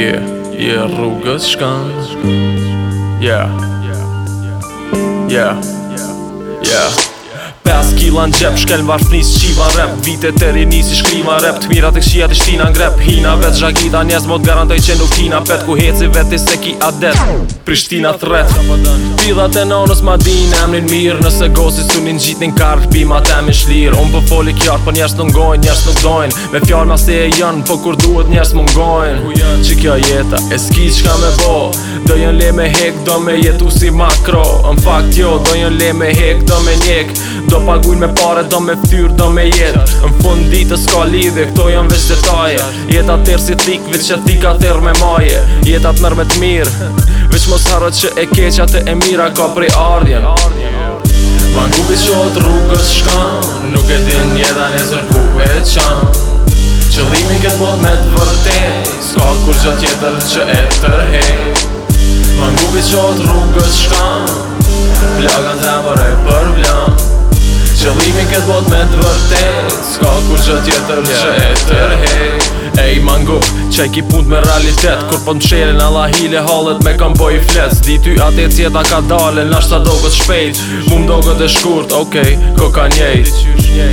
Yeah, yeah, Rugaschkan. Yeah, yeah, yeah, yeah. 5 kila në gjep, shkel mbar fnis, qiva rep Vite të rinis i shkriva rep, të mirat e kshia të shtina në grep Hina vet zhagida njez, mod garantoj që nuk tina pet Ku heci veti se ki adet, Prishtina thret Pidhat e nonës ma din, emnin mirë Nëse gosit su një njit një një karë ma temin shlirë Unë për po foli kjarë Për po njerës nëngojnë, njerës nuk dojnë Me fjarë ma se e jënë Për po kur duhet njerës mungojnë Që kjo jeta e s'ki qka me bo Do jën le me hek Do me jetu si makro Në fakt jo Do jën le me hek Do me njek Do paguin me pare, do me ftyr, do me jet Në fund ditë s'ka lidhje, këto janë veç detaje Jeta tërë si tik, veç që ti ka tërë me maje Jeta të me mirë Veç mos harët që e keqa të e mira ka prej ardhjen Ma ngu bi qot rrugës shkan Nuk e din njeda një zërë ku e qan Qëllimi këtë mod me të vërtet Ska kur që tjetër që e tërhej Ma ngu bi qot rrugës shkan s'ka ku gjë tjetër yeah. që e Ej mango, qaj ki punt me realitet Kur po në qerin, allah hile halet me kam boj i flet Di ty ati cjeta ka dalen, nashta do këtë shpejt Mu më do këtë shkurt, okej, okay, ko ka njejt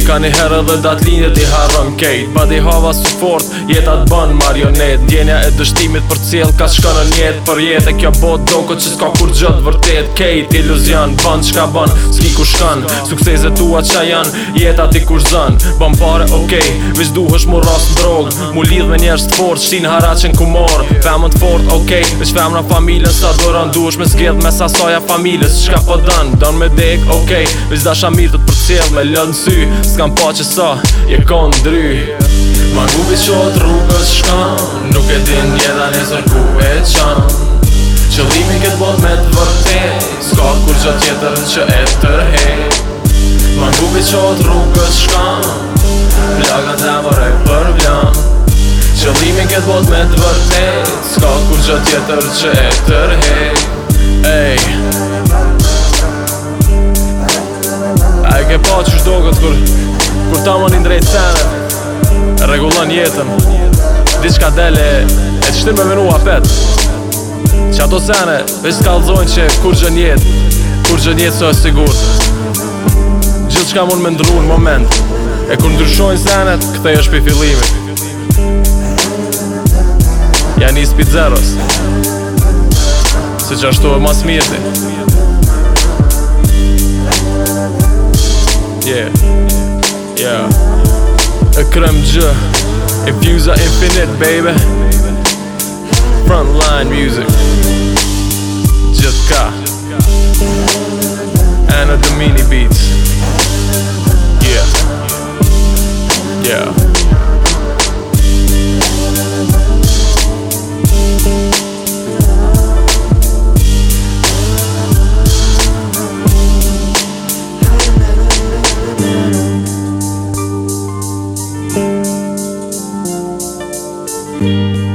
Ka një herë dhe datë linje ti harëm kejt Pa di hava su fort, jeta të bën marionet Djenja e dështimit për cilë ka shka në njetë Për jetë e kjo bot do këtë që s'ka kur gjëtë vërtet Kejt iluzion, ban qka ban, s'ki ku shkan Sukseset tua qa janë, jeta ti kur zën Bën pare, okej, okay, vish mu rast drog Mu li lidh me njerës të fort hara haracin ku morë Femën të fort, okej okay, Veç femën a familën Sa dërën dush me zgjedh Me sasoja familës Shka po dënë Dënë me dek, okej okay, Veç da mirë të të përcjell Me lënë sy S'kam pa që sa Je konë dry Ma gubi qot rrugës shkan Nuk e din jeda nesër ku e qan Qëllimi këtë bot me të vërtet S'ka kur gjë tjetër që e tërhej Ma gubi qot rrugës shkan Plaga të e për vjan jet bot me të vërtet Ska kur që tjetër që e tërhej Ej A e ke pa që shdogët kur Kur ta më një drejt senet Regullon jetën Diçka dele E të shtirë me menua pet Që ato sene Veç t'kallzojnë që kur gjën jet Kur gjën jet së e sigur Gjithë që ka mund me ndru në moment E kur ndryshojnë senet Këtë e për fillimit не спит зараз Сейчас что в масс-меди Yeah, yeah Akramcı Infuse infinite baby Frontline music Cıtka Anna Domini beats Yeah Yeah Música